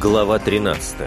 Глава 13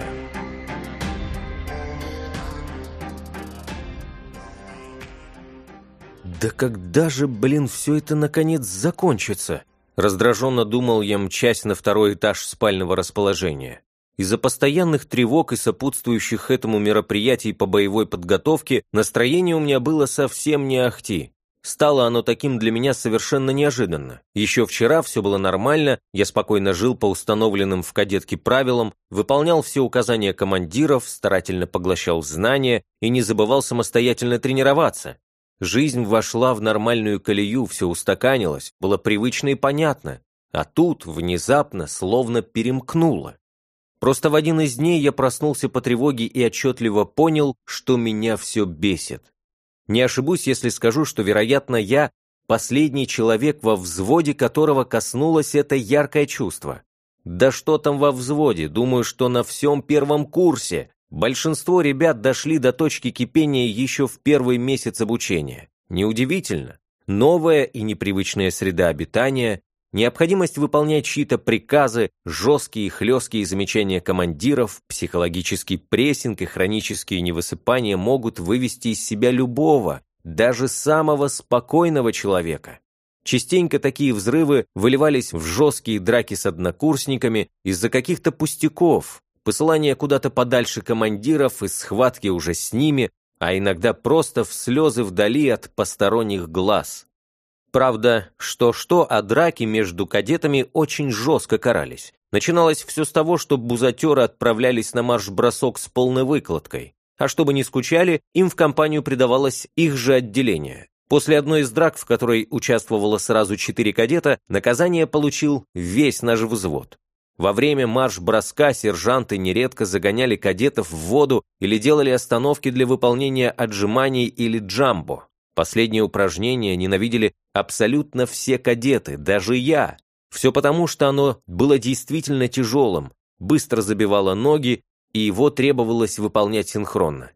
«Да когда же, блин, все это наконец закончится?» Раздраженно думал я, мчась на второй этаж спального расположения. Из-за постоянных тревог и сопутствующих этому мероприятий по боевой подготовке настроение у меня было совсем не ахти. Стало оно таким для меня совершенно неожиданно. Еще вчера все было нормально, я спокойно жил по установленным в кадетке правилам, выполнял все указания командиров, старательно поглощал знания и не забывал самостоятельно тренироваться. Жизнь вошла в нормальную колею, все устаканилось, было привычно и понятно. А тут, внезапно, словно перемкнуло. Просто в один из дней я проснулся по тревоге и отчетливо понял, что меня все бесит. Не ошибусь, если скажу, что, вероятно, я последний человек во взводе, которого коснулось это яркое чувство. Да что там во взводе, думаю, что на всем первом курсе. Большинство ребят дошли до точки кипения еще в первый месяц обучения. Неудивительно. Новая и непривычная среда обитания, необходимость выполнять чьи-то приказы, жесткие и хлесткие замечания командиров, психологический прессинг и хронические невысыпания могут вывести из себя любого, даже самого спокойного человека. Частенько такие взрывы выливались в жесткие драки с однокурсниками из-за каких-то пустяков, посылание куда-то подальше командиров и схватки уже с ними, а иногда просто в слезы вдали от посторонних глаз. Правда, что-что, а драки между кадетами очень жестко карались. Начиналось все с того, что бузатеры отправлялись на марш-бросок с полной выкладкой, а чтобы не скучали, им в компанию придавалось их же отделение. После одной из драк, в которой участвовало сразу четыре кадета, наказание получил весь наш взвод. Во время марш-броска сержанты нередко загоняли кадетов в воду или делали остановки для выполнения отжиманий или джамбо. Последнее упражнение ненавидели абсолютно все кадеты, даже я. Все потому, что оно было действительно тяжелым, быстро забивало ноги, и его требовалось выполнять синхронно.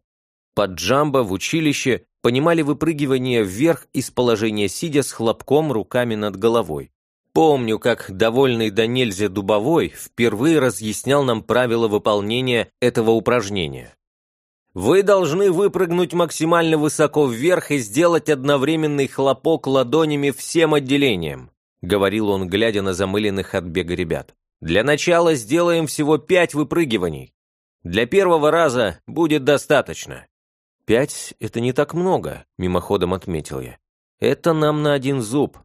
Под джамбо в училище понимали выпрыгивание вверх из положения сидя с хлопком руками над головой. Помню, как довольный до нельзя Дубовой впервые разъяснял нам правила выполнения этого упражнения. Вы должны выпрыгнуть максимально высоко вверх и сделать одновременный хлопок ладонями всем отделениям, говорил он, глядя на замыленных от бега ребят. Для начала сделаем всего пять выпрыгиваний. Для первого раза будет достаточно. Пять — это не так много, мимоходом отметил я. Это нам на один зуб.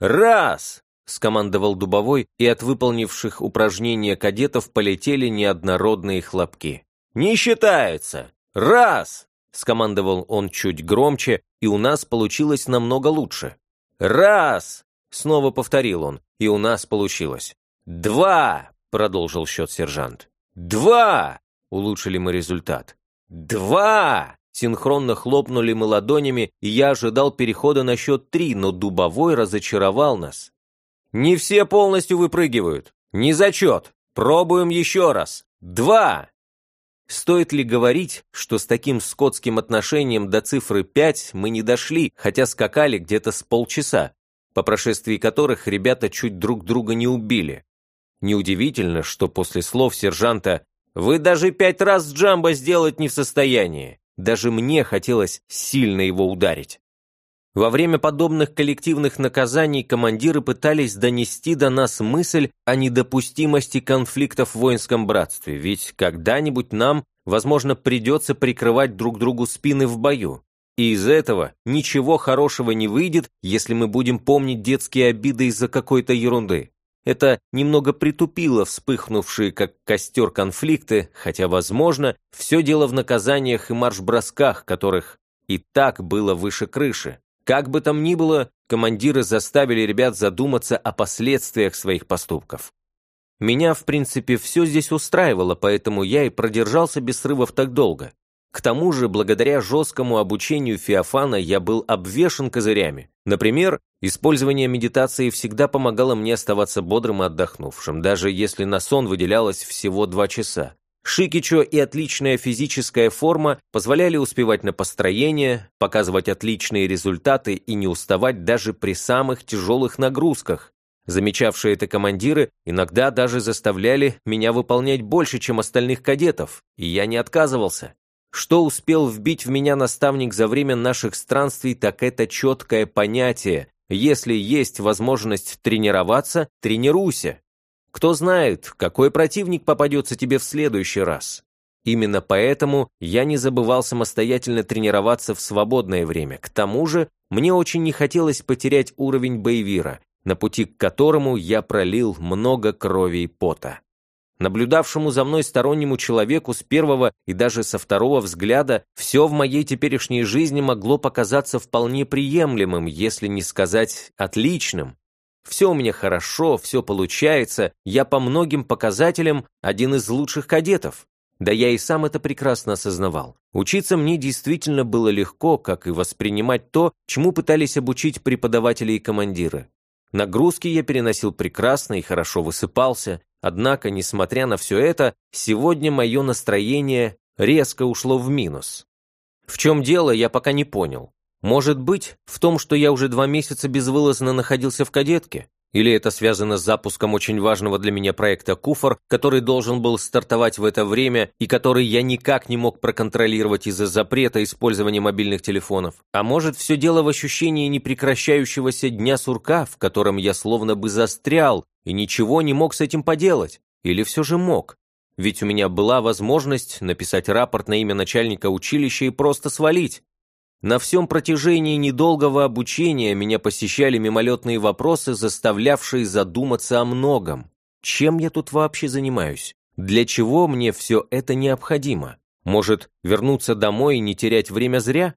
Раз! скомандовал Дубовой, и от выполнивших упражнения кадетов полетели неоднородные хлопки. «Не считается! Раз!» — скомандовал он чуть громче, и у нас получилось намного лучше. «Раз!» — снова повторил он, и у нас получилось. «Два!» — продолжил счет сержант. «Два!» — улучшили мы результат. «Два!» Синхронно хлопнули мы ладонями, и я ожидал перехода на счет три, но Дубовой разочаровал нас. Не все полностью выпрыгивают. Не зачет. Пробуем еще раз. Два. Стоит ли говорить, что с таким скотским отношением до цифры 5 мы не дошли, хотя скакали где-то с полчаса, по прошествии которых ребята чуть друг друга не убили? Неудивительно, что после слов сержанта «Вы даже пять раз джамбо сделать не в состоянии». Даже мне хотелось сильно его ударить. Во время подобных коллективных наказаний командиры пытались донести до нас мысль о недопустимости конфликтов в воинском братстве, ведь когда-нибудь нам, возможно, придется прикрывать друг другу спины в бою. И из этого ничего хорошего не выйдет, если мы будем помнить детские обиды из-за какой-то ерунды. Это немного притупило вспыхнувшие как костер конфликты, хотя, возможно, все дело в наказаниях и марш-бросках, которых и так было выше крыши. Как бы там ни было, командиры заставили ребят задуматься о последствиях своих поступков. Меня, в принципе, все здесь устраивало, поэтому я и продержался без срывов так долго. К тому же, благодаря жесткому обучению Феофана я был обвешан козырями. Например, использование медитации всегда помогало мне оставаться бодрым и отдохнувшим, даже если на сон выделялось всего два часа. Шикичо и отличная физическая форма позволяли успевать на построение, показывать отличные результаты и не уставать даже при самых тяжелых нагрузках. Замечавшие это командиры иногда даже заставляли меня выполнять больше, чем остальных кадетов, и я не отказывался. Что успел вбить в меня наставник за время наших странствий, так это четкое понятие «если есть возможность тренироваться, тренируйся». Кто знает, какой противник попадется тебе в следующий раз. Именно поэтому я не забывал самостоятельно тренироваться в свободное время. К тому же, мне очень не хотелось потерять уровень боевира, на пути к которому я пролил много крови и пота. Наблюдавшему за мной стороннему человеку с первого и даже со второго взгляда все в моей теперешней жизни могло показаться вполне приемлемым, если не сказать отличным. Все у меня хорошо, все получается, я по многим показателям один из лучших кадетов. Да я и сам это прекрасно осознавал. Учиться мне действительно было легко, как и воспринимать то, чему пытались обучить преподаватели и командиры. Нагрузки я переносил прекрасно и хорошо высыпался, однако, несмотря на все это, сегодня мое настроение резко ушло в минус. В чем дело, я пока не понял. Может быть, в том, что я уже два месяца безвылазно находился в кадетке? Или это связано с запуском очень важного для меня проекта «Куфор», который должен был стартовать в это время и который я никак не мог проконтролировать из-за запрета использования мобильных телефонов? А может, все дело в ощущении непрекращающегося дня сурка, в котором я словно бы застрял и ничего не мог с этим поделать? Или все же мог? Ведь у меня была возможность написать рапорт на имя начальника училища и просто свалить. На всем протяжении недолгого обучения меня посещали мимолетные вопросы, заставлявшие задуматься о многом. Чем я тут вообще занимаюсь? Для чего мне все это необходимо? Может, вернуться домой и не терять время зря?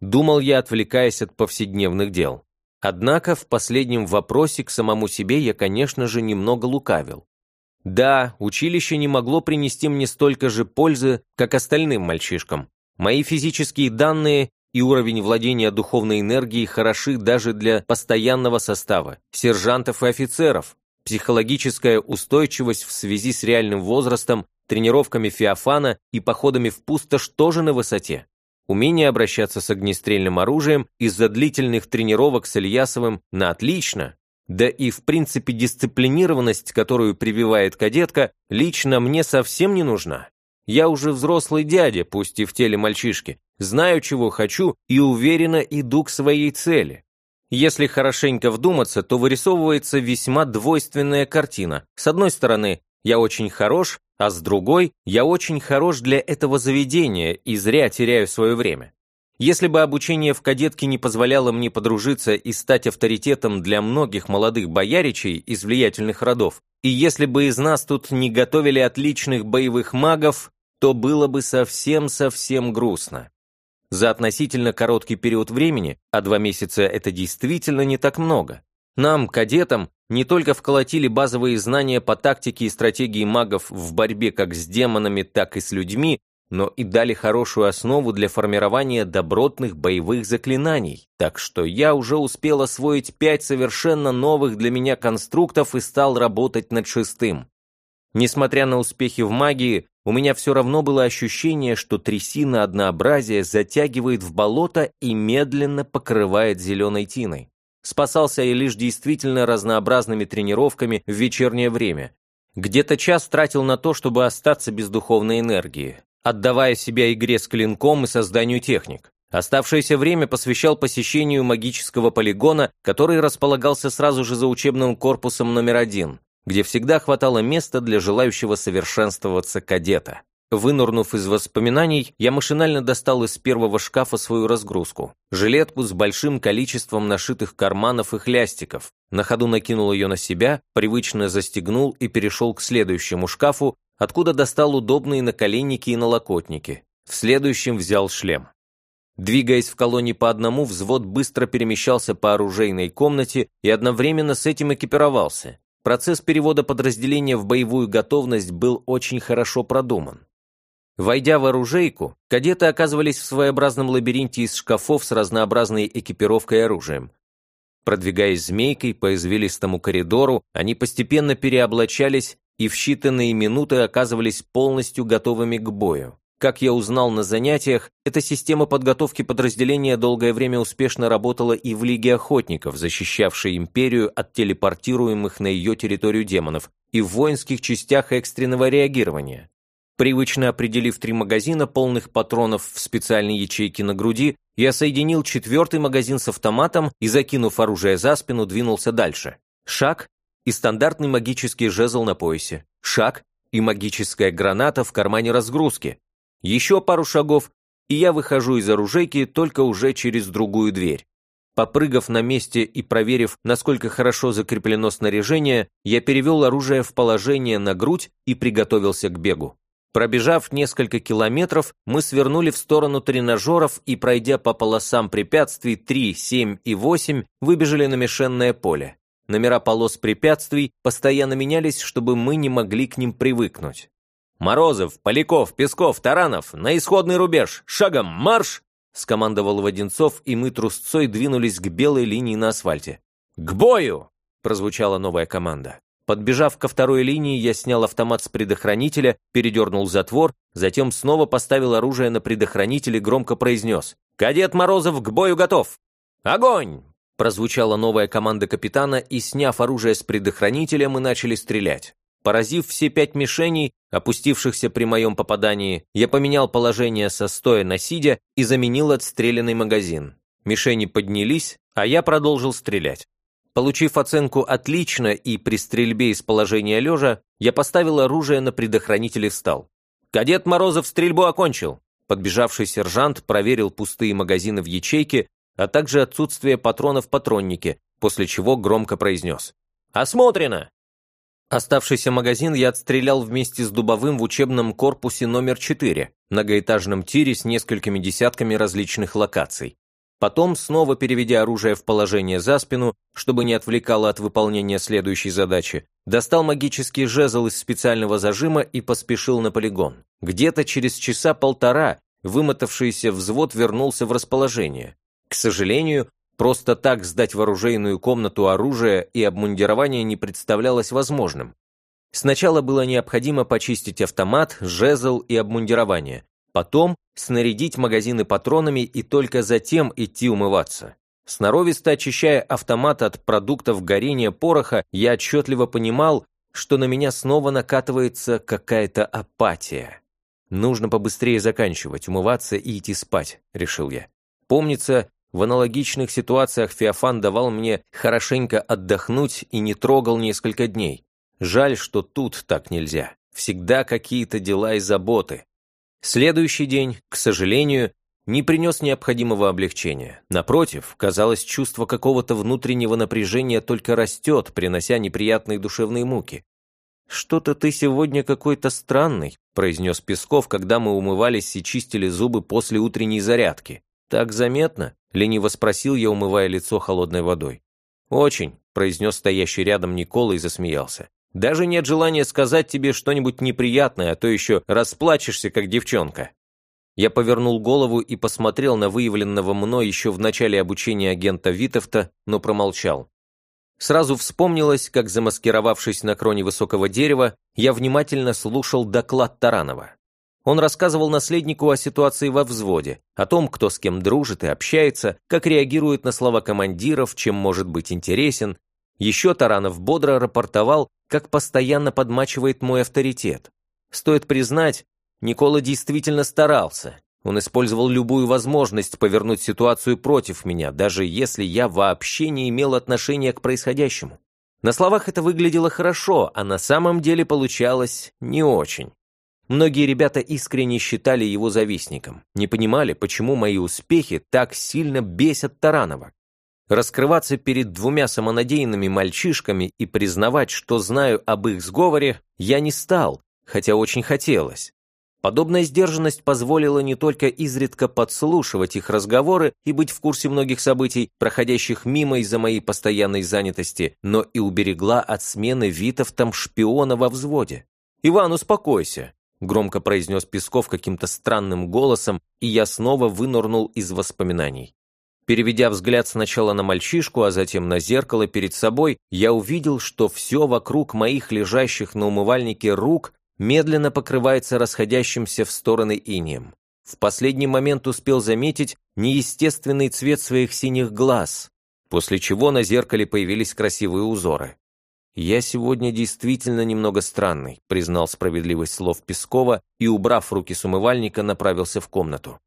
Думал я, отвлекаясь от повседневных дел. Однако в последнем вопросе к самому себе я, конечно же, немного лукавил. Да, училище не могло принести мне столько же пользы, как остальным мальчишкам. Мои физические данные и уровень владения духовной энергией хороши даже для постоянного состава, сержантов и офицеров. Психологическая устойчивость в связи с реальным возрастом, тренировками Феофана и походами в пустошь тоже на высоте. Умение обращаться с огнестрельным оружием из-за длительных тренировок с Ильясовым на отлично. Да и в принципе дисциплинированность, которую прививает кадетка, лично мне совсем не нужна. Я уже взрослый дядя, пусть и в теле мальчишки, знаю, чего хочу и уверенно иду к своей цели. Если хорошенько вдуматься, то вырисовывается весьма двойственная картина. С одной стороны, я очень хорош, а с другой, я очень хорош для этого заведения и зря теряю свое время. Если бы обучение в кадетке не позволяло мне подружиться и стать авторитетом для многих молодых бояричей из влиятельных родов, и если бы из нас тут не готовили отличных боевых магов, то было бы совсем-совсем грустно. За относительно короткий период времени, а два месяца это действительно не так много, нам, кадетам, не только вколотили базовые знания по тактике и стратегии магов в борьбе как с демонами, так и с людьми, но и дали хорошую основу для формирования добротных боевых заклинаний. Так что я уже успел освоить пять совершенно новых для меня конструктов и стал работать над шестым. Несмотря на успехи в магии, у меня все равно было ощущение, что трясина однообразия затягивает в болото и медленно покрывает зеленой тиной. Спасался я лишь действительно разнообразными тренировками в вечернее время. Где-то час тратил на то, чтобы остаться без духовной энергии, отдавая себя игре с клинком и созданию техник. Оставшееся время посвящал посещению магического полигона, который располагался сразу же за учебным корпусом номер один где всегда хватало места для желающего совершенствоваться кадета. Вынурнув из воспоминаний, я машинально достал из первого шкафа свою разгрузку. Жилетку с большим количеством нашитых карманов и хлястиков. На ходу накинул ее на себя, привычно застегнул и перешел к следующему шкафу, откуда достал удобные наколенники и налокотники. В следующем взял шлем. Двигаясь в колонии по одному, взвод быстро перемещался по оружейной комнате и одновременно с этим экипировался. Процесс перевода подразделения в боевую готовность был очень хорошо продуман. Войдя в оружейку, кадеты оказывались в своеобразном лабиринте из шкафов с разнообразной экипировкой и оружием. Продвигаясь змейкой по извилистому коридору, они постепенно переоблачались и в считанные минуты оказывались полностью готовыми к бою. Как я узнал на занятиях, эта система подготовки подразделения долгое время успешно работала и в Лиге Охотников, защищавшей империю от телепортируемых на ее территорию демонов, и в воинских частях экстренного реагирования. Привычно определив три магазина полных патронов в специальной ячейке на груди, я соединил четвертый магазин с автоматом и, закинув оружие за спину, двинулся дальше. Шаг и стандартный магический жезл на поясе. Шаг и магическая граната в кармане разгрузки. Еще пару шагов, и я выхожу из оружейки только уже через другую дверь. Попрыгав на месте и проверив, насколько хорошо закреплено снаряжение, я перевел оружие в положение на грудь и приготовился к бегу. Пробежав несколько километров, мы свернули в сторону тренажеров и, пройдя по полосам препятствий 3, 7 и 8, выбежали на мишенное поле. Номера полос препятствий постоянно менялись, чтобы мы не могли к ним привыкнуть. «Морозов, Поляков, Песков, Таранов, на исходный рубеж! Шагом марш!» скомандовал Воденцов, и мы трусцой двинулись к белой линии на асфальте. «К бою!» прозвучала новая команда. Подбежав ко второй линии, я снял автомат с предохранителя, передернул затвор, затем снова поставил оружие на предохранитель и громко произнес «Кадет Морозов к бою готов!» «Огонь!» Прозвучала новая команда капитана, и, сняв оружие с предохранителя, мы начали стрелять. Поразив все пять мишеней, опустившихся при моем попадании, я поменял положение со стоя на сидя и заменил отстрелянный магазин. Мишени поднялись, а я продолжил стрелять. Получив оценку «отлично» и при стрельбе из положения лежа, я поставил оружие на предохранитель и встал. «Кадет Морозов стрельбу окончил!» Подбежавший сержант проверил пустые магазины в ячейке, а также отсутствие патронов в патроннике, после чего громко произнес. «Осмотрено!» Оставшийся магазин я отстрелял вместе с дубовым в учебном корпусе номер 4, многоэтажном тире с несколькими десятками различных локаций. Потом, снова переведя оружие в положение за спину, чтобы не отвлекало от выполнения следующей задачи, достал магический жезл из специального зажима и поспешил на полигон. Где-то через часа полтора вымотавшийся взвод вернулся в расположение. К сожалению, просто так сдать в оружейную комнату оружие и обмундирование не представлялось возможным. Сначала было необходимо почистить автомат, жезл и обмундирование, Потом снарядить магазины патронами и только затем идти умываться. Сноровисто очищая автомат от продуктов горения пороха, я отчетливо понимал, что на меня снова накатывается какая-то апатия. Нужно побыстрее заканчивать, умываться и идти спать, решил я. Помнится, в аналогичных ситуациях Феофан давал мне хорошенько отдохнуть и не трогал несколько дней. Жаль, что тут так нельзя. Всегда какие-то дела и заботы. Следующий день, к сожалению, не принес необходимого облегчения. Напротив, казалось, чувство какого-то внутреннего напряжения только растет, принося неприятные душевные муки. «Что-то ты сегодня какой-то странный», произнес Песков, когда мы умывались и чистили зубы после утренней зарядки. «Так заметно?» — лениво спросил я, умывая лицо холодной водой. «Очень», — произнес стоящий рядом Никола и засмеялся. Даже нет желания сказать тебе что-нибудь неприятное, а то еще расплачешься, как девчонка». Я повернул голову и посмотрел на выявленного мной еще в начале обучения агента Витовта, но промолчал. Сразу вспомнилось, как, замаскировавшись на кроне высокого дерева, я внимательно слушал доклад Таранова. Он рассказывал наследнику о ситуации во взводе, о том, кто с кем дружит и общается, как реагирует на слова командиров, чем может быть интересен, еще Таранов бодро рапортовал, как постоянно подмачивает мой авторитет. Стоит признать, Никола действительно старался. Он использовал любую возможность повернуть ситуацию против меня, даже если я вообще не имел отношения к происходящему. На словах это выглядело хорошо, а на самом деле получалось не очень. Многие ребята искренне считали его завистником, не понимали, почему мои успехи так сильно бесят Таранова. Раскрываться перед двумя самонадеянными мальчишками и признавать, что знаю об их сговоре, я не стал, хотя очень хотелось. Подобная сдержанность позволила не только изредка подслушивать их разговоры и быть в курсе многих событий, проходящих мимо из-за моей постоянной занятости, но и уберегла от смены Витовтом шпиона во взводе. «Иван, успокойся», — громко произнес Песков каким-то странным голосом, и я снова вынырнул из воспоминаний. Переведя взгляд сначала на мальчишку, а затем на зеркало перед собой, я увидел, что все вокруг моих лежащих на умывальнике рук медленно покрывается расходящимся в стороны инием. В последний момент успел заметить неестественный цвет своих синих глаз, после чего на зеркале появились красивые узоры. «Я сегодня действительно немного странный», признал справедливость слов Пескова и, убрав руки с умывальника, направился в комнату.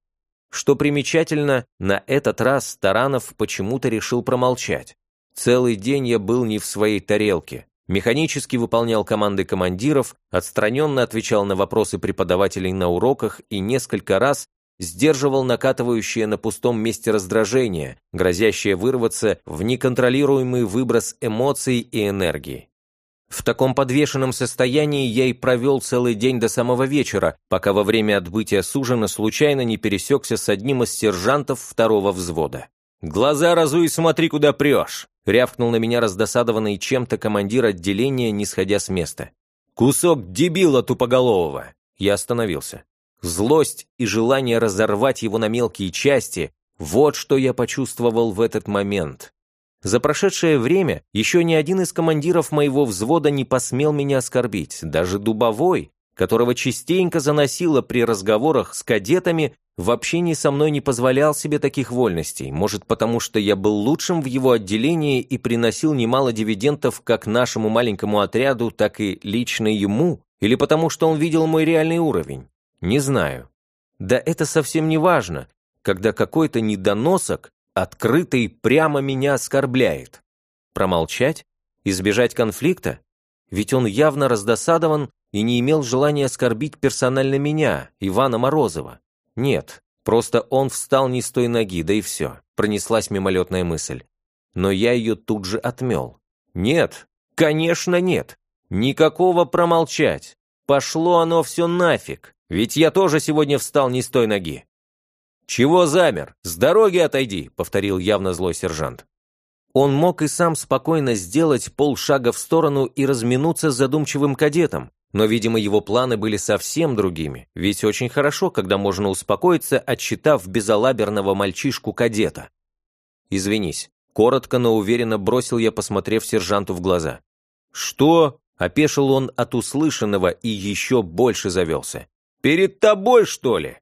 Что примечательно, на этот раз Таранов почему-то решил промолчать. Целый день я был не в своей тарелке, механически выполнял команды командиров, отстраненно отвечал на вопросы преподавателей на уроках и несколько раз сдерживал накатывающее на пустом месте раздражение, грозящее вырваться в неконтролируемый выброс эмоций и энергии. В таком подвешенном состоянии я и провел целый день до самого вечера, пока во время отбытия с ужина случайно не пересекся с одним из сержантов второго взвода. «Глаза разуй, смотри, куда прешь!» рявкнул на меня раздосадованный чем-то командир отделения, не сходя с места. «Кусок дебила тупоголового!» Я остановился. Злость и желание разорвать его на мелкие части – вот что я почувствовал в этот момент. За прошедшее время еще ни один из командиров моего взвода не посмел меня оскорбить, даже Дубовой, которого частенько заносило при разговорах с кадетами, в общении со мной не позволял себе таких вольностей, может потому, что я был лучшим в его отделении и приносил немало дивидендов как нашему маленькому отряду, так и лично ему, или потому, что он видел мой реальный уровень. Не знаю. Да это совсем не важно, когда какой-то недоносок открытый прямо меня оскорбляет. Промолчать? Избежать конфликта? Ведь он явно раздосадован и не имел желания оскорбить персонально меня, Ивана Морозова. Нет, просто он встал не с той ноги, да и все. Пронеслась мимолетная мысль. Но я ее тут же отмел. Нет, конечно нет. Никакого промолчать. Пошло оно все нафиг. Ведь я тоже сегодня встал не с той ноги. «Чего замер? С дороги отойди», — повторил явно злой сержант. Он мог и сам спокойно сделать полшага в сторону и разминуться с задумчивым кадетом, но, видимо, его планы были совсем другими, ведь очень хорошо, когда можно успокоиться, отчитав безалаберного мальчишку-кадета. «Извинись», — коротко, но уверенно бросил я, посмотрев сержанту в глаза. «Что?» — опешил он от услышанного и еще больше завелся. «Перед тобой, что ли?»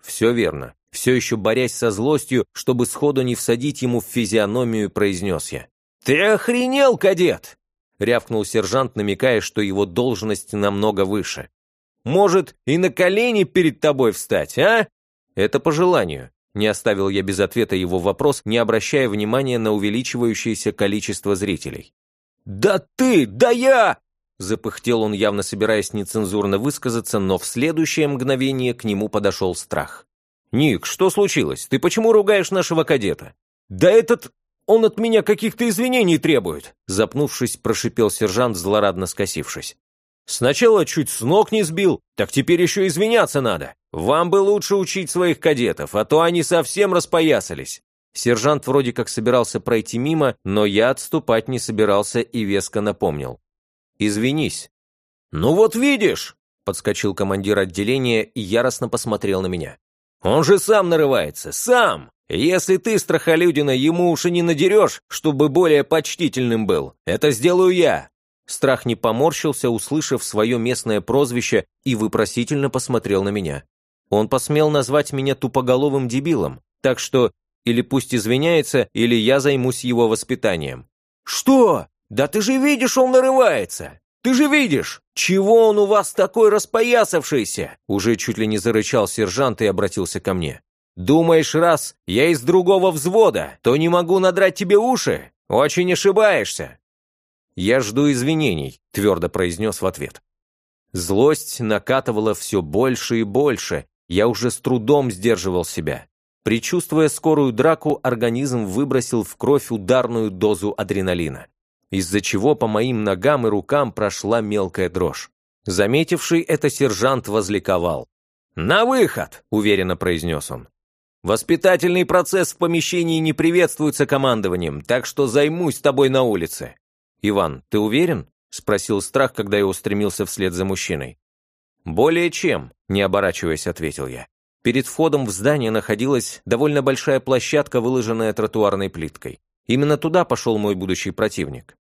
«Все верно. Все еще борясь со злостью, чтобы сходу не всадить ему в физиономию, произнес я. «Ты охренел, кадет!» рявкнул сержант, намекая, что его должность намного выше. «Может, и на колени перед тобой встать, а?» «Это по желанию», — не оставил я без ответа его вопрос, не обращая внимания на увеличивающееся количество зрителей. «Да ты! Да я!» Запыхтел он, явно собираясь нецензурно высказаться, но в следующее мгновение к нему подошел страх. «Ник, что случилось? Ты почему ругаешь нашего кадета?» «Да этот... Он от меня каких-то извинений требует!» Запнувшись, прошипел сержант, злорадно скосившись. «Сначала чуть с ног не сбил, так теперь еще извиняться надо. Вам бы лучше учить своих кадетов, а то они совсем распоясались». Сержант вроде как собирался пройти мимо, но я отступать не собирался и веско напомнил. «Извинись». «Ну вот видишь!» — подскочил командир отделения и яростно посмотрел на меня. «Он же сам нарывается, сам! Если ты, страхолюдина, ему уши не надерешь, чтобы более почтительным был, это сделаю я!» Страх не поморщился, услышав свое местное прозвище, и выпросительно посмотрел на меня. Он посмел назвать меня тупоголовым дебилом, так что или пусть извиняется, или я займусь его воспитанием. «Что? Да ты же видишь, он нарывается! Ты же видишь! Чего он у вас такой распоясавшийся?» Уже чуть ли не зарычал сержант и обратился ко мне. Думаешь, раз я из другого взвода, то не могу надрать тебе уши? Очень ошибаешься. Я жду извинений, твердо произнес в ответ. Злость накатывала все больше и больше, я уже с трудом сдерживал себя. Причувствуя скорую драку, организм выбросил в кровь ударную дозу адреналина, из-за чего по моим ногам и рукам прошла мелкая дрожь. Заметивший это сержант возликовал. «На выход!» — уверенно произнес он. Воспитательный процесс в помещении не приветствуется командованием, так что займусь тобой на улице. Иван, ты уверен? Спросил страх, когда я устремился вслед за мужчиной. Более чем, не оборачиваясь, ответил я. Перед входом в здание находилась довольно большая площадка, выложенная тротуарной плиткой. Именно туда пошел мой будущий противник.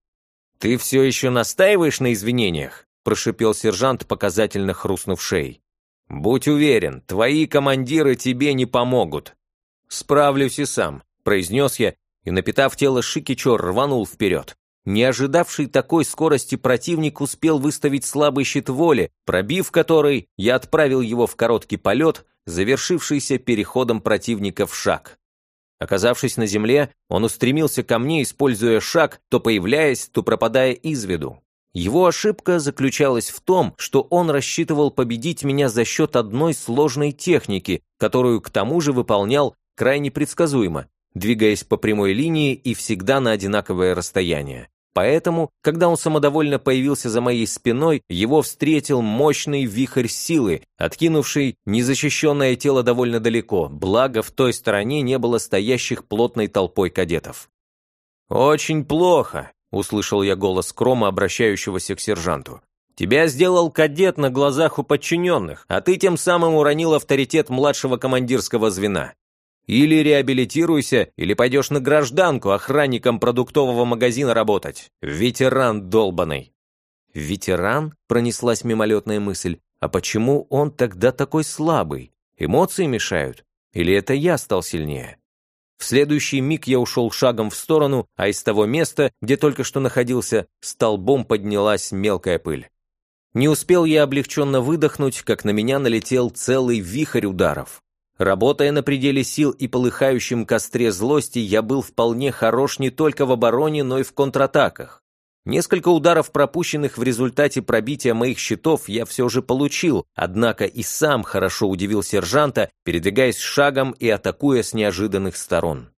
«Ты все еще настаиваешь на извинениях?» прошипел сержант, показательно хрустнув шеей. «Будь уверен, твои командиры тебе не помогут». «Справлюсь и сам», — произнес я, и, напитав тело Шикичо, рванул вперед. Не ожидавший такой скорости противник успел выставить слабый щит воли, пробив который, я отправил его в короткий полет, завершившийся переходом противника в шаг. Оказавшись на земле, он устремился ко мне, используя шаг, то появляясь, то пропадая из виду. Его ошибка заключалась в том, что он рассчитывал победить меня за счет одной сложной техники, которую к тому же выполнял крайне предсказуемо, двигаясь по прямой линии и всегда на одинаковое расстояние. Поэтому, когда он самодовольно появился за моей спиной, его встретил мощный вихрь силы, откинувший незащищенное тело довольно далеко, благо в той стороне не было стоящих плотной толпой кадетов. «Очень плохо», — услышал я голос Крома, обращающегося к сержанту. «Тебя сделал кадет на глазах у подчиненных, а ты тем самым уронил авторитет младшего командирского звена. Или реабилитируйся, или пойдешь на гражданку охранником продуктового магазина работать. Ветеран долбаный». «Ветеран?» — пронеслась мимолетная мысль. «А почему он тогда такой слабый? Эмоции мешают? Или это я стал сильнее?» В следующий миг я ушел шагом в сторону, а из того места, где только что находился, столбом поднялась мелкая пыль. Не успел я облегченно выдохнуть, как на меня налетел целый вихрь ударов. Работая на пределе сил и полыхающем костре злости, я был вполне хорош не только в обороне, но и в контратаках. Несколько ударов, пропущенных в результате пробития моих щитов, я все же получил, однако и сам хорошо удивил сержанта, передвигаясь шагом и атакуя с неожиданных сторон.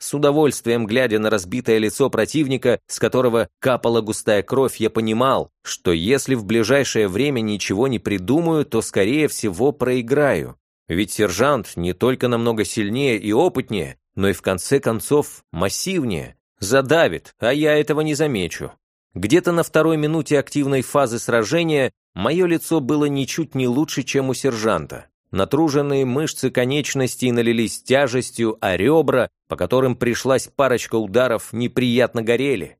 С удовольствием, глядя на разбитое лицо противника, с которого капала густая кровь, я понимал, что если в ближайшее время ничего не придумаю, то, скорее всего, проиграю. Ведь сержант не только намного сильнее и опытнее, но и в конце концов массивнее. Задавит, а я этого не замечу. Где-то на второй минуте активной фазы сражения мое лицо было ничуть не лучше, чем у сержанта. Натруженные мышцы конечностей налились тяжестью, а ребра, по которым пришлась парочка ударов, неприятно горели.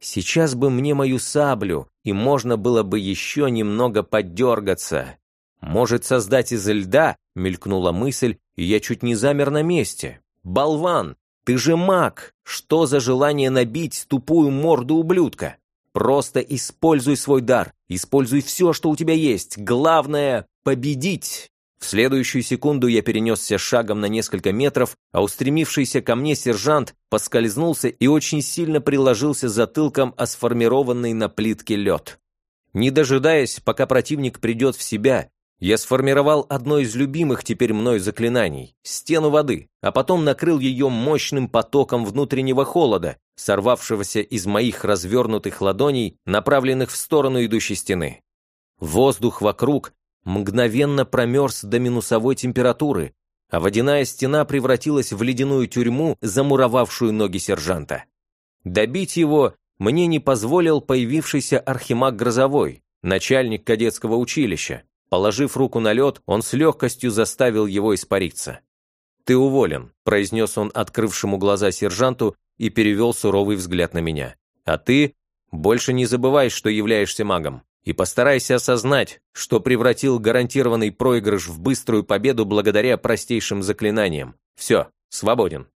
Сейчас бы мне мою саблю, и можно было бы еще немного поддергаться. Может создать из льда, мелькнула мысль, и я чуть не замер на месте. Болван, ты же маг! Что за желание набить тупую морду ублюдка? Просто используй свой дар, используй все, что у тебя есть. Главное — победить. В следующую секунду я перенесся шагом на несколько метров, а устремившийся ко мне сержант поскользнулся и очень сильно приложился затылком о сформированный на плитке лед. Не дожидаясь, пока противник придет в себя, я сформировал одно из любимых теперь мной заклинаний – стену воды, а потом накрыл ее мощным потоком внутреннего холода, сорвавшегося из моих развернутых ладоней, направленных в сторону идущей стены. Воздух вокруг мгновенно промерз до минусовой температуры, а водяная стена превратилась в ледяную тюрьму, замуровавшую ноги сержанта. Добить его мне не позволил появившийся архимаг Грозовой, начальник кадетского училища, Положив руку на лед, он с легкостью заставил его испариться. «Ты уволен», – произнес он открывшему глаза сержанту и перевел суровый взгляд на меня. «А ты больше не забывай, что являешься магом, и постарайся осознать, что превратил гарантированный проигрыш в быструю победу благодаря простейшим заклинаниям. Все, свободен».